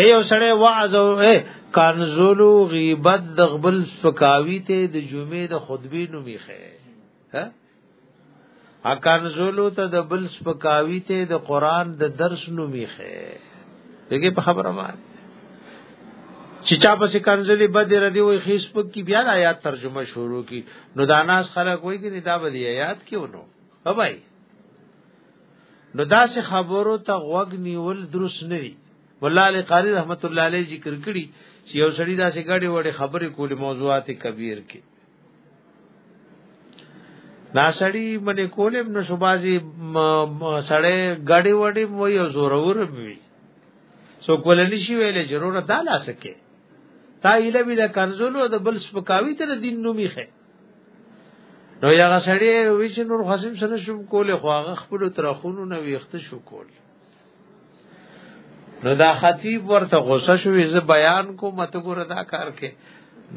ایو سړی وعظ او کنزلو غیبت د غبل سکاوی ته د جمعې د خطبه نومي خې ها اکنزلو ته د بل سپکاوی ته د قران د درس نومي خې دغه په خبره باندې چې چا په کنزلي بد ردی وي خیس پک کی بیا آیات ترجمه شروع کی نو داناس خلک وایي چې دا بدی آیات کیونو بابای نو داسې خبرو ته غوږ نیول درست نه دي والله علی قاری رحمت الله علیه ذکر کړي چې یو سړی داسې غړي وړي خبرې کولې موضوعات کبیر کې دا سړی باندې کولې نو شوبازي سړی غړي وړي مو یو زورور وي سو کولنی شي ویلې ضرورت دا لاسکه تا ایله وی د کنزولو د بل سپکاوی تر دین نومي خه نو یغه سړی وی چې نور خاصم سره شو کوله خو هغه خپل ترخونو نه ویخته شو کول نو دا خطیب ورته غوسه شو زه بیان کوم ته ګور دا کار کې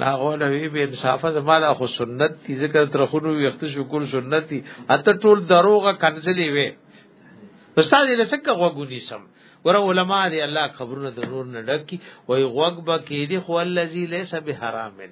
دا غوله وی به انصاف زماله خو سنت دي ذکر ترخونو ویخته شو کول سنت دي اته ټول دروغه کنځلې وي استاد یې لسکه غوګونی سم ور علماء دی الله خبرونه د نور نه ډکی وای غوګ بکې دی خو الذی لیس بحرامن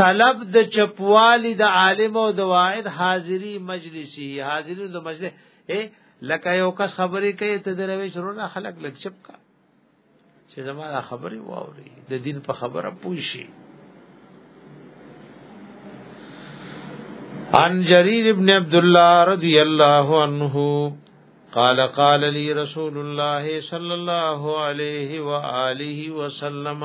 طلب د چپوالی د عالم او د واعد حاضری مجلسی حاضرین د مجلس اے لکه یو کس خبرې کوي ته دروي شروع خلک لک چپ کا چې زما خبرې واوري د دین په خبره پوي شي عن جرير ابن عبد الله رضي الله عنه قال قال لي رسول الله صلى الله عليه واله وسلم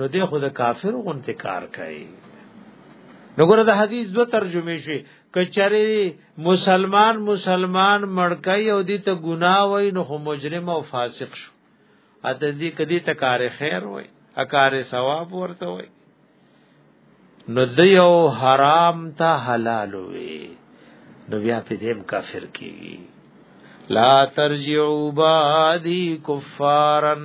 نو دی خو د کافر غونته کار کوي نو ګره د حدیث دو ترجمه شي کچره مسلمان مسلمان مړکای او دې ته ګناه وای نو خو مجرم او فاسق شو اته دې کدي ته کار خیر وای اکار ثواب ورته وای نو د یو حرام ته حلال وي نو بیا په دې کافر کیږي لا ترجعوا بعدی کفارن